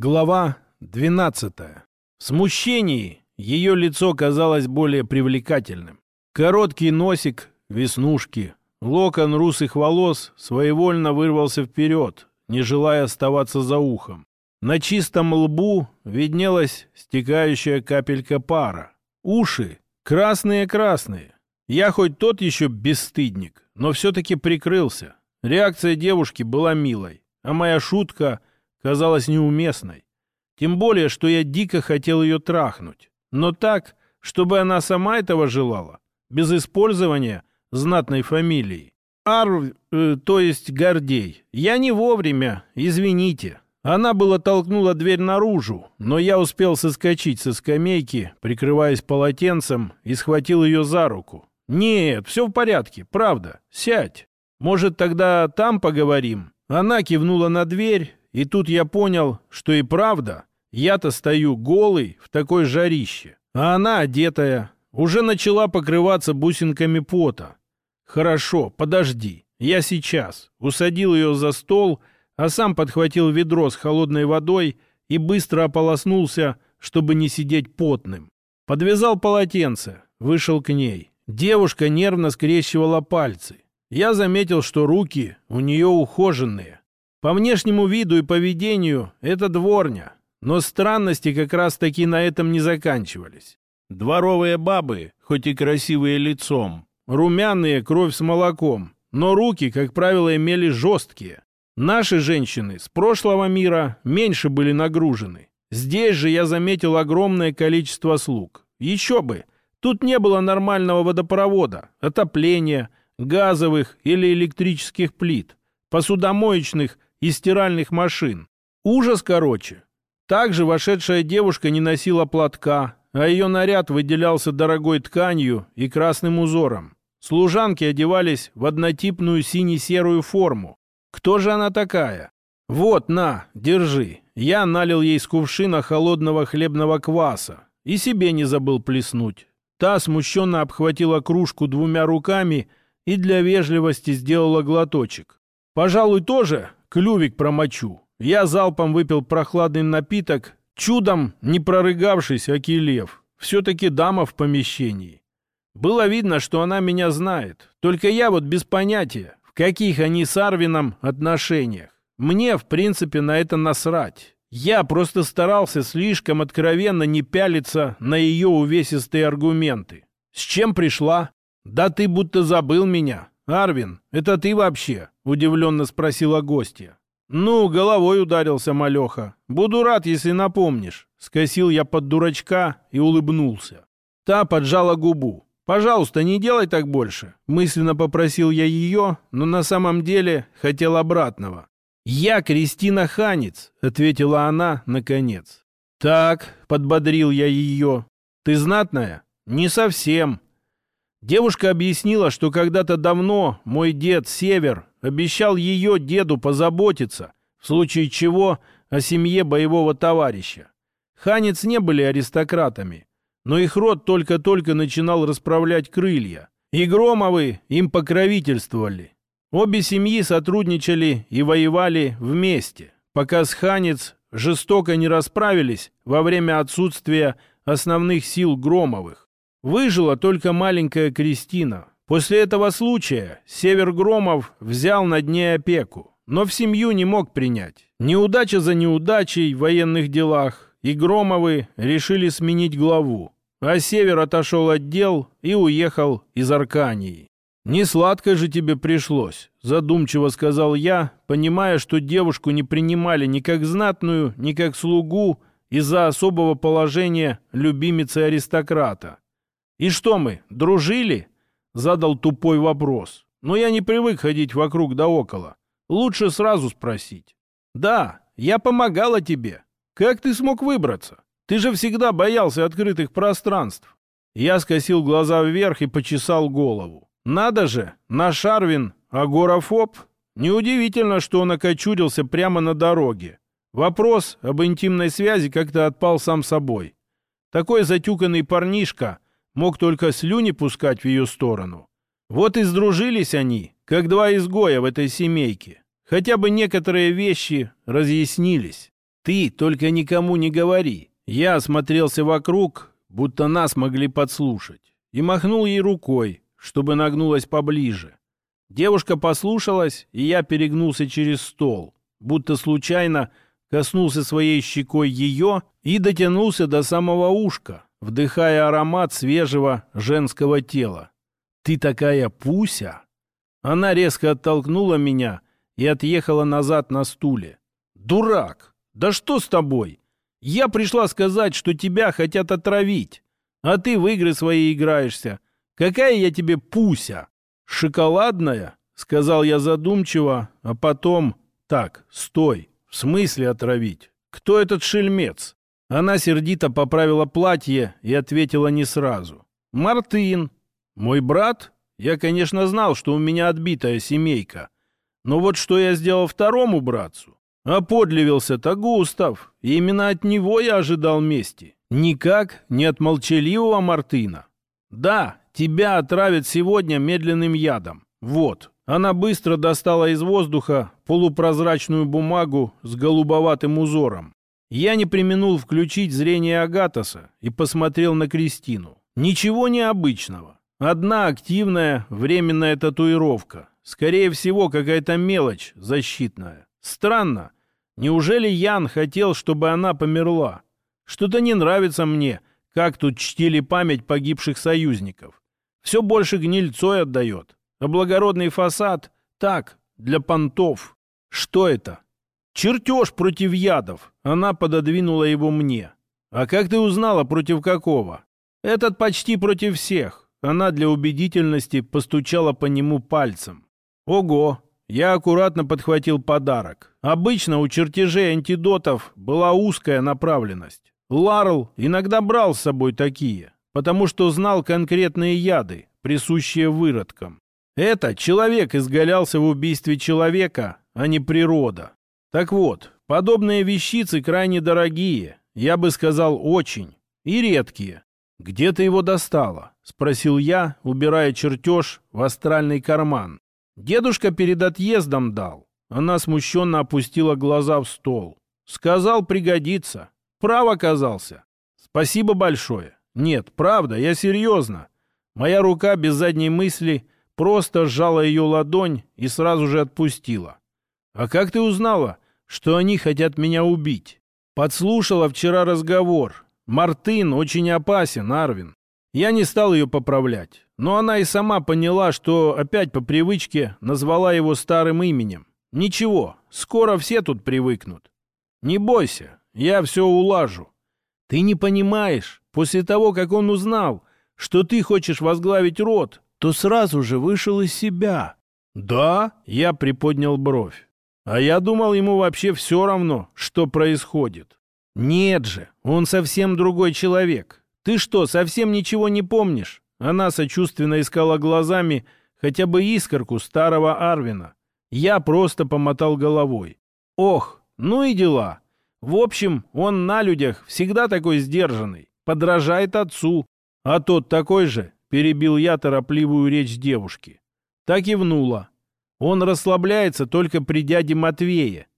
Глава 12. В смущении ее лицо казалось более привлекательным. Короткий носик, веснушки, локон русых волос своевольно вырвался вперед, не желая оставаться за ухом. На чистом лбу виднелась стекающая капелька пара. Уши красные-красные. Я хоть тот еще бесстыдник, но все-таки прикрылся. Реакция девушки была милой, а моя шутка казалась неуместной. Тем более, что я дико хотел ее трахнуть. Но так, чтобы она сама этого желала, без использования знатной фамилии. Арв, э, то есть Гордей. Я не вовремя, извините. Она было толкнула дверь наружу, но я успел соскочить со скамейки, прикрываясь полотенцем, и схватил ее за руку. «Нет, все в порядке, правда. Сядь. Может, тогда там поговорим?» Она кивнула на дверь, и тут я понял, что и правда, я-то стою голый в такой жарище, а она одетая, уже начала покрываться бусинками пота. «Хорошо, подожди, я сейчас». Усадил ее за стол, а сам подхватил ведро с холодной водой и быстро ополоснулся, чтобы не сидеть потным. Подвязал полотенце, вышел к ней. Девушка нервно скрещивала пальцы. Я заметил, что руки у нее ухоженные, по внешнему виду и поведению это дворня, но странности как раз-таки на этом не заканчивались. Дворовые бабы, хоть и красивые лицом, румяные, кровь с молоком, но руки, как правило, имели жесткие. Наши женщины с прошлого мира меньше были нагружены. Здесь же я заметил огромное количество слуг. Еще бы, тут не было нормального водопровода, отопления, газовых или электрических плит, посудомоечных и стиральных машин. Ужас короче. Также вошедшая девушка не носила платка, а ее наряд выделялся дорогой тканью и красным узором. Служанки одевались в однотипную сине-серую форму. Кто же она такая? Вот, на, держи. Я налил ей с кувшина холодного хлебного кваса и себе не забыл плеснуть. Та смущенно обхватила кружку двумя руками и для вежливости сделала глоточек. Пожалуй, тоже клювик промочу. Я залпом выпил прохладный напиток, чудом не прорыгавшись, Акилев. Все-таки дама в помещении. Было видно, что она меня знает. Только я вот без понятия, в каких они с Арвином отношениях. Мне, в принципе, на это насрать. Я просто старался слишком откровенно не пялиться на ее увесистые аргументы. С чем пришла? Да ты будто забыл меня. Арвин, это ты вообще? Удивленно спросила гостья. «Ну, головой ударился малеха. Буду рад, если напомнишь». Скосил я под дурачка и улыбнулся. Та поджала губу. «Пожалуйста, не делай так больше», — мысленно попросил я ее, но на самом деле хотел обратного. «Я Кристина Ханец», — ответила она наконец. «Так», — подбодрил я ее, — «ты знатная?» «Не совсем». Девушка объяснила, что когда-то давно мой дед Север обещал ее деду позаботиться, в случае чего о семье боевого товарища. Ханец не были аристократами, но их род только-только начинал расправлять крылья, и Громовы им покровительствовали. Обе семьи сотрудничали и воевали вместе, пока с Ханец жестоко не расправились во время отсутствия основных сил Громовых. Выжила только маленькая Кристина, После этого случая Север Громов взял над ней опеку, но в семью не мог принять. Неудача за неудачей в военных делах, и Громовы решили сменить главу. А Север отошел от дел и уехал из Аркании. «Не сладко же тебе пришлось», — задумчиво сказал я, понимая, что девушку не принимали ни как знатную, ни как слугу из-за особого положения любимицы аристократа. «И что мы, дружили?» задал тупой вопрос. Но я не привык ходить вокруг да около. Лучше сразу спросить. Да, я помогала тебе. Как ты смог выбраться? Ты же всегда боялся открытых пространств. Я скосил глаза вверх и почесал голову. Надо же, наш Арвин агорафоб. Неудивительно, что он окочурился прямо на дороге. Вопрос об интимной связи как-то отпал сам собой. Такой затюканный парнишка мог только слюни пускать в ее сторону. Вот и сдружились они, как два изгоя в этой семейке. Хотя бы некоторые вещи разъяснились. Ты только никому не говори. Я осмотрелся вокруг, будто нас могли подслушать, и махнул ей рукой, чтобы нагнулась поближе. Девушка послушалась, и я перегнулся через стол, будто случайно коснулся своей щекой ее и дотянулся до самого ушка, вдыхая аромат свежего женского тела. «Ты такая пуся!» Она резко оттолкнула меня и отъехала назад на стуле. «Дурак! Да что с тобой? Я пришла сказать, что тебя хотят отравить, а ты в игры свои играешься. Какая я тебе пуся? Шоколадная?» Сказал я задумчиво, а потом... Так, стой, в смысле отравить? Кто этот шельмец? Она сердито поправила платье и ответила не сразу. «Мартын. Мой брат? Я, конечно, знал, что у меня отбитая семейка. Но вот что я сделал второму братцу? Подлевился-то Густав, и именно от него я ожидал мести. Никак не от молчаливого Мартына. Да, тебя отравят сегодня медленным ядом. Вот». Она быстро достала из воздуха полупрозрачную бумагу с голубоватым узором. Я не применул включить зрение Агатоса и посмотрел на Кристину. Ничего необычного. Одна активная временная татуировка. Скорее всего, какая-то мелочь защитная. Странно. Неужели Ян хотел, чтобы она померла? Что-то не нравится мне, как тут чтили память погибших союзников. Все больше гнильцой отдает. А благородный фасад — так, для понтов. Что это? Чертеж против ядов. Она пододвинула его мне. А как ты узнала, против какого? Этот почти против всех. Она для убедительности постучала по нему пальцем. Ого! Я аккуратно подхватил подарок. Обычно у чертежей антидотов была узкая направленность. Ларл иногда брал с собой такие, потому что знал конкретные яды, присущие выродкам. Это человек изгалялся в убийстве человека, а не природа. Так вот, подобные вещицы крайне дорогие, я бы сказал, очень, и редкие. «Где ты его достала?» — спросил я, убирая чертеж в астральный карман. Дедушка перед отъездом дал. Она смущенно опустила глаза в стол. Сказал, пригодится. Прав оказался. Спасибо большое. Нет, правда, я серьезно. Моя рука без задней мысли просто сжала ее ладонь и сразу же отпустила. А как ты узнала, что они хотят меня убить? Подслушала вчера разговор. Мартын очень опасен, Арвин. Я не стал ее поправлять, но она и сама поняла, что опять по привычке назвала его старым именем. Ничего, скоро все тут привыкнут. Не бойся, я все улажу. Ты не понимаешь, после того, как он узнал, что ты хочешь возглавить род, то сразу же вышел из себя. Да, я приподнял бровь. А я думал, ему вообще все равно, что происходит. Нет же, он совсем другой человек. Ты что, совсем ничего не помнишь? Она сочувственно искала глазами хотя бы искорку старого Арвина. Я просто помотал головой. Ох, ну и дела. В общем, он на людях всегда такой сдержанный, подражает отцу. А тот такой же, перебил я торопливую речь девушки. Так и внула. Он расслабляется только при дяде Матвее.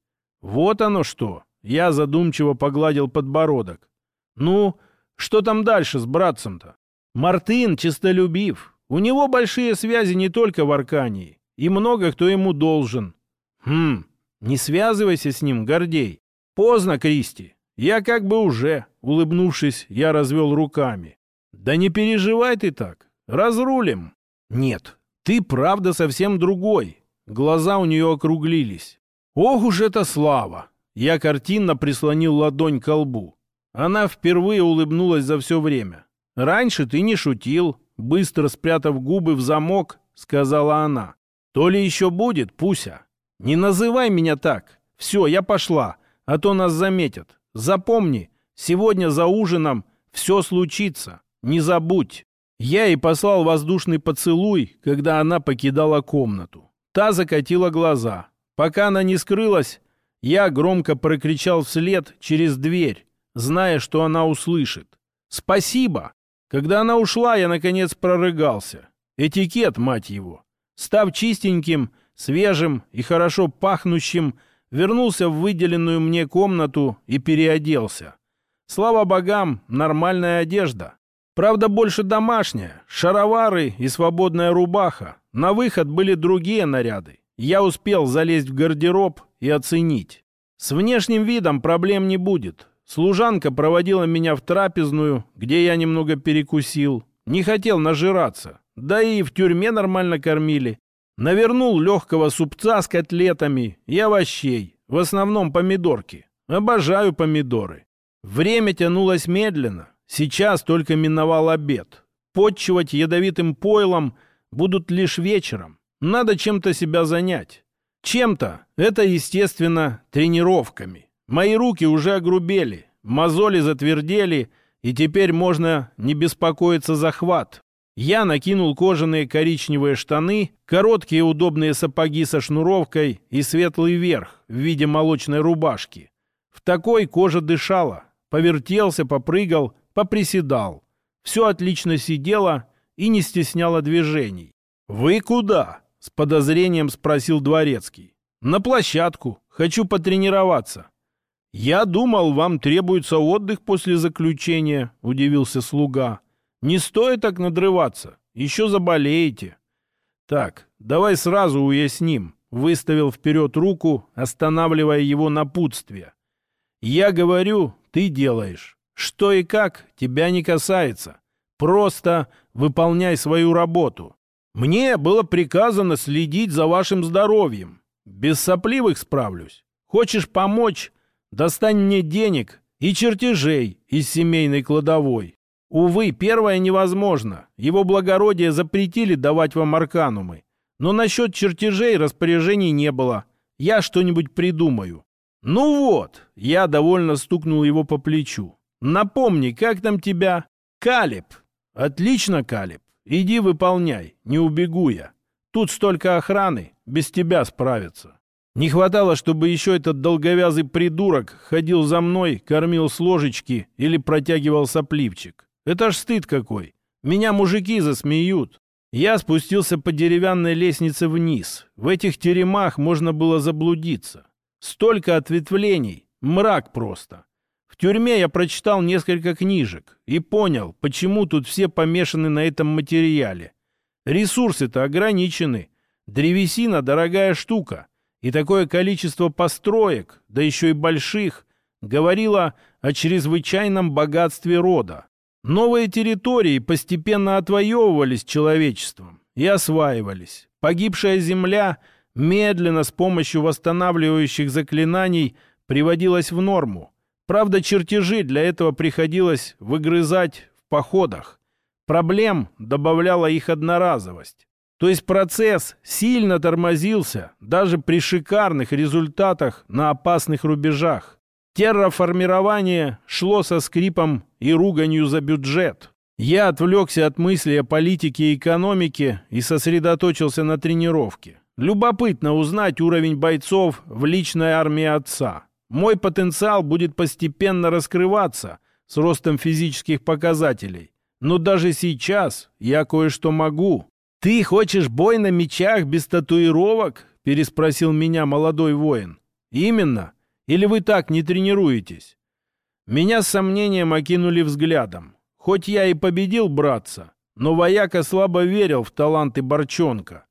Вот оно что. Я задумчиво погладил подбородок. Ну, что там дальше с братцем-то? Мартын чистолюбив. У него большие связи не только в Аркании. И много кто ему должен. Хм, не связывайся с ним, Гордей. Поздно, Кристи. Я как бы уже, улыбнувшись, я развел руками. Да не переживай ты так. Разрулим. Нет, ты правда совсем другой. Глаза у нее округлились. «Ох уж это слава!» Я картинно прислонил ладонь к лбу. Она впервые улыбнулась за все время. «Раньше ты не шутил», быстро спрятав губы в замок, сказала она. «То ли еще будет, Пуся? Не называй меня так. Все, я пошла, а то нас заметят. Запомни, сегодня за ужином все случится. Не забудь». Я ей послал воздушный поцелуй, когда она покидала комнату. Та закатила глаза. Пока она не скрылась, я громко прокричал вслед через дверь, зная, что она услышит. «Спасибо!» Когда она ушла, я, наконец, прорыгался. Этикет, мать его. Став чистеньким, свежим и хорошо пахнущим, вернулся в выделенную мне комнату и переоделся. Слава богам, нормальная одежда. Правда, больше домашняя, шаровары и свободная рубаха. На выход были другие наряды. Я успел залезть в гардероб и оценить. С внешним видом проблем не будет. Служанка проводила меня в трапезную, где я немного перекусил. Не хотел нажираться. Да и в тюрьме нормально кормили. Навернул легкого супца с котлетами и овощей. В основном помидорки. Обожаю помидоры. Время тянулось медленно. Сейчас только миновал обед. Подчивать ядовитым пойлом будут лишь вечером. Надо чем-то себя занять. Чем-то. Это, естественно, тренировками. Мои руки уже огрубели, мозоли затвердели, и теперь можно не беспокоиться за хват. Я накинул кожаные коричневые штаны, короткие удобные сапоги со шнуровкой и светлый верх в виде молочной рубашки. В такой кожа дышала. Повертелся, попрыгал, поприседал. Все отлично сидело и не стесняло движений. «Вы куда?» — с подозрением спросил Дворецкий. «На площадку. Хочу потренироваться». «Я думал, вам требуется отдых после заключения», — удивился слуга. «Не стоит так надрываться. Еще заболеете». «Так, давай сразу уясним», — выставил вперед руку, останавливая его напутствие. «Я говорю, ты делаешь. Что и как, тебя не касается. Просто выполняй свою работу. Мне было приказано следить за вашим здоровьем. Без сопливых справлюсь. Хочешь помочь? Достань мне денег и чертежей из семейной кладовой. Увы, первое невозможно. Его благородие запретили давать вам арканумы. Но насчет чертежей распоряжений не было. Я что-нибудь придумаю. Ну вот, я довольно стукнул его по плечу. Напомни, как там тебя? Калиб. Отлично, Калиб. Иди выполняй, не убегу я. Тут столько охраны, без тебя справятся. Не хватало, чтобы еще этот долговязый придурок ходил за мной, кормил с ложечки или протягивал сопливчик. Это ж стыд какой. Меня мужики засмеют. Я спустился по деревянной лестнице вниз. В этих теремах можно было заблудиться. Столько ответвлений. Мрак просто. В тюрьме я прочитал несколько книжек и понял, почему тут все помешаны на этом материале. Ресурсы-то ограничены. Древесина – дорогая штука и такое количество построек, да еще и больших, говорило о чрезвычайном богатстве рода. Новые территории постепенно отвоевывались человечеством и осваивались. Погибшая земля медленно с помощью восстанавливающих заклинаний приводилась в норму. Правда, чертежи для этого приходилось выгрызать в походах. Проблем добавляла их одноразовость. То есть процесс сильно тормозился даже при шикарных результатах на опасных рубежах. Терраформирование шло со скрипом и руганью за бюджет. Я отвлекся от мыслей о политике и экономике и сосредоточился на тренировке. Любопытно узнать уровень бойцов в личной армии отца. Мой потенциал будет постепенно раскрываться с ростом физических показателей. Но даже сейчас я кое-что могу. «Ты хочешь бой на мечах без татуировок?» — переспросил меня молодой воин. «Именно. Или вы так не тренируетесь?» Меня с сомнением окинули взглядом. Хоть я и победил братца, но вояка слабо верил в таланты Борчонка.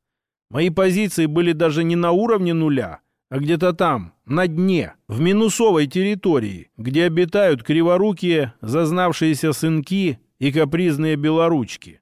Мои позиции были даже не на уровне нуля, а где-то там, на дне, в минусовой территории, где обитают криворукие, зазнавшиеся сынки и капризные белоручки.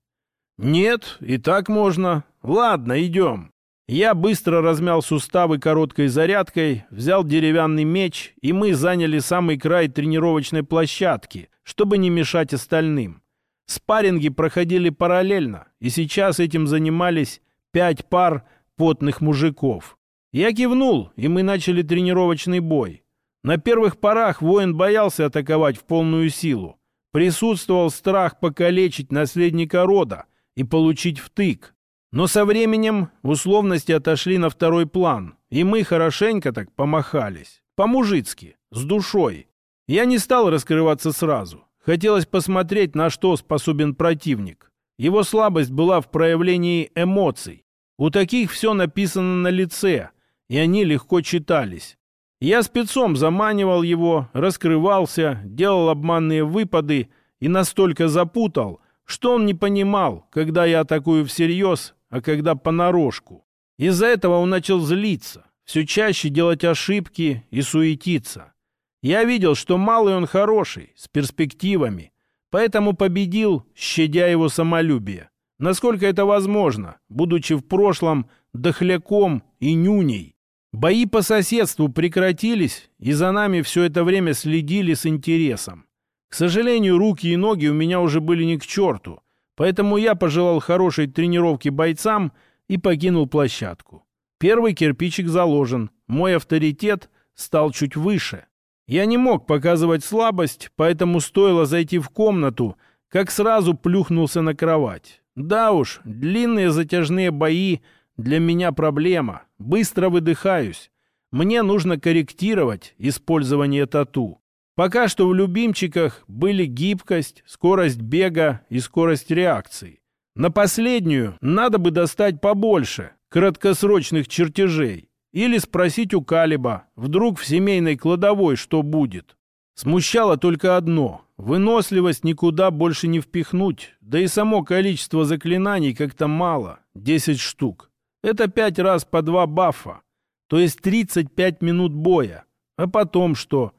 «Нет, и так можно. Ладно, идем». Я быстро размял суставы короткой зарядкой, взял деревянный меч, и мы заняли самый край тренировочной площадки, чтобы не мешать остальным. Спарринги проходили параллельно, и сейчас этим занимались пять пар потных мужиков. Я кивнул, и мы начали тренировочный бой. На первых порах воин боялся атаковать в полную силу. Присутствовал страх покалечить наследника рода, и получить втык. Но со временем условности отошли на второй план, и мы хорошенько так помахались. По-мужицки, с душой. Я не стал раскрываться сразу. Хотелось посмотреть, на что способен противник. Его слабость была в проявлении эмоций. У таких все написано на лице, и они легко читались. Я спецом заманивал его, раскрывался, делал обманные выпады и настолько запутал, что он не понимал, когда я атакую всерьез, а когда понарошку. Из-за этого он начал злиться, все чаще делать ошибки и суетиться. Я видел, что малый он хороший, с перспективами, поэтому победил, щадя его самолюбие. Насколько это возможно, будучи в прошлом дохляком и нюней. Бои по соседству прекратились, и за нами все это время следили с интересом. К сожалению, руки и ноги у меня уже были не к черту, поэтому я пожелал хорошей тренировки бойцам и покинул площадку. Первый кирпичик заложен, мой авторитет стал чуть выше. Я не мог показывать слабость, поэтому стоило зайти в комнату, как сразу плюхнулся на кровать. Да уж, длинные затяжные бои для меня проблема. Быстро выдыхаюсь. Мне нужно корректировать использование тату. Пока что в любимчиках были гибкость, скорость бега и скорость реакции. На последнюю надо бы достать побольше краткосрочных чертежей. Или спросить у Калиба, вдруг в семейной кладовой что будет. Смущало только одно. Выносливость никуда больше не впихнуть. Да и само количество заклинаний как-то мало. 10 штук. Это пять раз по два бафа. То есть 35 минут боя. А потом что?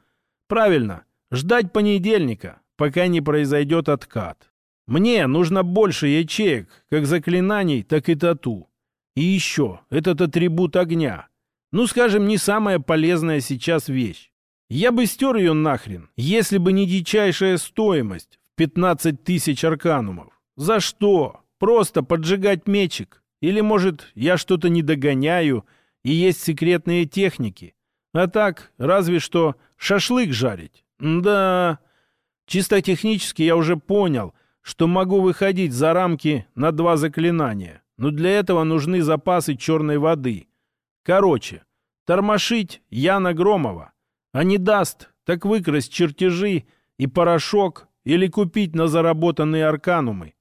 Правильно, ждать понедельника, пока не произойдет откат. Мне нужно больше ячеек, как заклинаний, так и тату. И еще, этот атрибут огня. Ну, скажем, не самая полезная сейчас вещь. Я бы стер ее нахрен, если бы не дичайшая стоимость в 15 тысяч арканумов. За что? Просто поджигать мечик. Или, может, я что-то не догоняю, и есть секретные техники. А так, разве что шашлык жарить. Да, чисто технически я уже понял, что могу выходить за рамки на два заклинания. Но для этого нужны запасы черной воды. Короче, тормошить Яна Громова. А не даст, так выкрасть чертежи и порошок или купить на заработанные арканумы.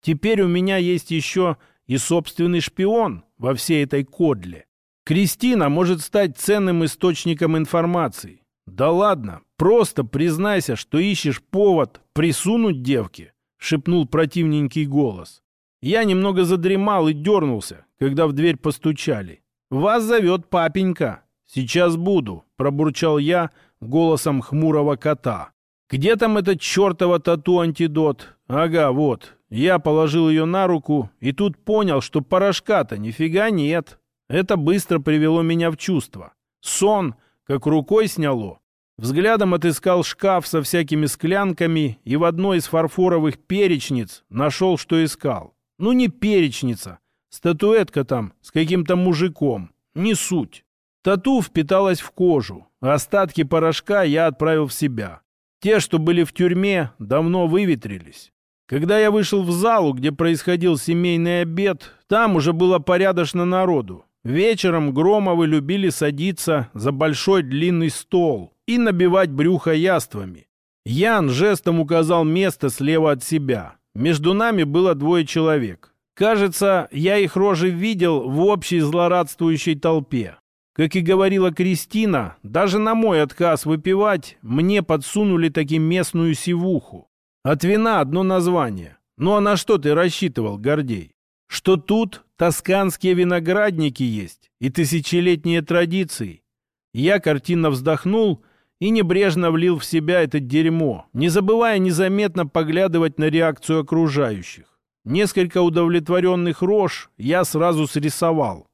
Теперь у меня есть еще и собственный шпион во всей этой кодле. Кристина может стать ценным источником информации. Да ладно, просто признайся, что ищешь повод присунуть девке, шепнул противненький голос. Я немного задремал и дернулся, когда в дверь постучали. «Вас зовет папенька». «Сейчас буду», — пробурчал я голосом хмурого кота. «Где там этот чертова тату-антидот?» «Ага, вот». Я положил ее на руку и тут понял, что порошка-то нифига нет. Это быстро привело меня в чувство. Сон, как рукой сняло. Взглядом отыскал шкаф со всякими склянками и в одной из фарфоровых перечниц нашел, что искал. Ну не перечница, статуэтка там с каким-то мужиком. Не суть. Тату впиталась в кожу, а остатки порошка я отправил в себя. Те, что были в тюрьме, давно выветрились. Когда я вышел в залу, где происходил семейный обед, там уже было порядочно народу. Вечером Громовы любили садиться за большой длинный стол и набивать брюхо яствами. Ян жестом указал место слева от себя. Между нами было двое человек. Кажется, я их рожи видел в общей злорадствующей толпе. Как и говорила Кристина, даже на мой отказ выпивать мне подсунули таки местную сивуху. От вина одно название. Ну а на что ты рассчитывал, Гордей? что тут тосканские виноградники есть и тысячелетние традиции. Я картинно вздохнул и небрежно влил в себя это дерьмо, не забывая незаметно поглядывать на реакцию окружающих. Несколько удовлетворенных рож я сразу срисовал.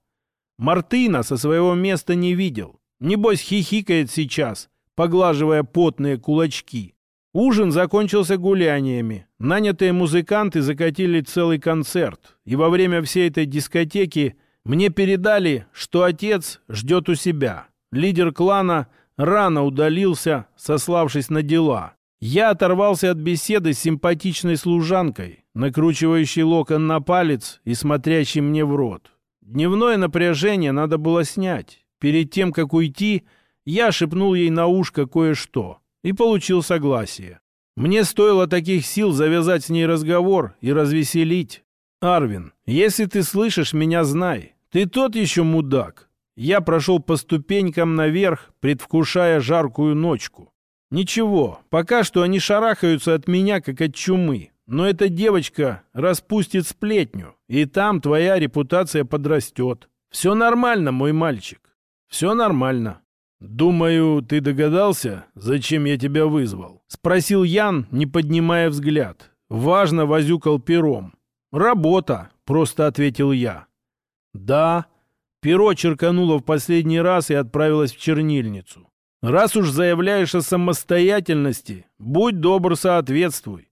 Мартына со своего места не видел. Небось хихикает сейчас, поглаживая потные кулачки. Ужин закончился гуляниями. Нанятые музыканты закатили целый концерт. И во время всей этой дискотеки мне передали, что отец ждет у себя. Лидер клана рано удалился, сославшись на дела. Я оторвался от беседы с симпатичной служанкой, накручивающей локон на палец и смотрящей мне в рот. Дневное напряжение надо было снять. Перед тем, как уйти, я шепнул ей на ушко кое-что и получил согласие. Мне стоило таких сил завязать с ней разговор и развеселить. «Арвин, если ты слышишь меня, знай, ты тот еще мудак. Я прошел по ступенькам наверх, предвкушая жаркую ночку. Ничего, пока что они шарахаются от меня, как от чумы. Но эта девочка распустит сплетню, и там твоя репутация подрастет. Все нормально, мой мальчик. Все нормально. «Думаю, ты догадался, зачем я тебя вызвал?» — спросил Ян, не поднимая взгляд. Важно возюкал пером. «Работа», — просто ответил я. «Да». Перо черкануло в последний раз и отправилось в чернильницу. «Раз уж заявляешь о самостоятельности, будь добр, соответствуй».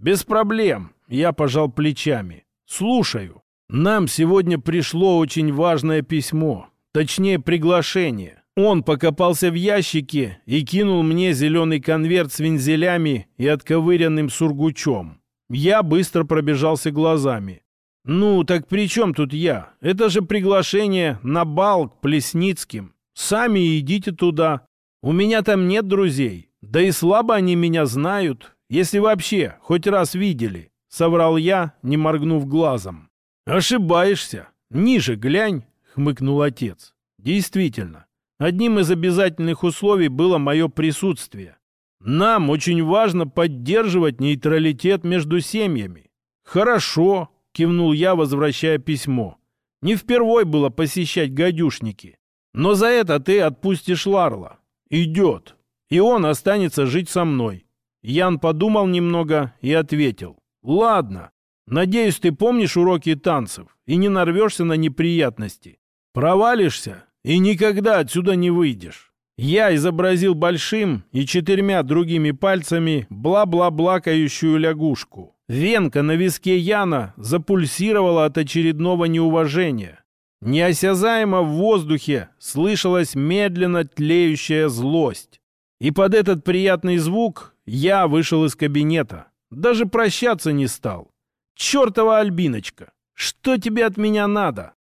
«Без проблем», — я пожал плечами. «Слушаю. Нам сегодня пришло очень важное письмо, точнее приглашение. Он покопался в ящике и кинул мне зеленый конверт с вензелями и отковыренным сургучом. Я быстро пробежался глазами. «Ну, так при чем тут я? Это же приглашение на бал к Плесницким. Сами идите туда. У меня там нет друзей. Да и слабо они меня знают, если вообще хоть раз видели», — соврал я, не моргнув глазом. «Ошибаешься. Ниже глянь», — хмыкнул отец. «Действительно, Одним из обязательных условий было мое присутствие. Нам очень важно поддерживать нейтралитет между семьями. Хорошо, кивнул я, возвращая письмо. Не впервой было посещать гадюшники. Но за это ты отпустишь Ларла. Идет. И он останется жить со мной. Ян подумал немного и ответил. Ладно. Надеюсь, ты помнишь уроки танцев и не нарвешься на неприятности. Провалишься, и никогда отсюда не выйдешь. Я изобразил большим и четырьмя другими пальцами бла-бла-блакающую лягушку. Венка на виске Яна запульсировала от очередного неуважения. Неосязаемо в воздухе слышалась медленно тлеющая злость. И под этот приятный звук я вышел из кабинета. Даже прощаться не стал. «Чертова Альбиночка! Что тебе от меня надо?»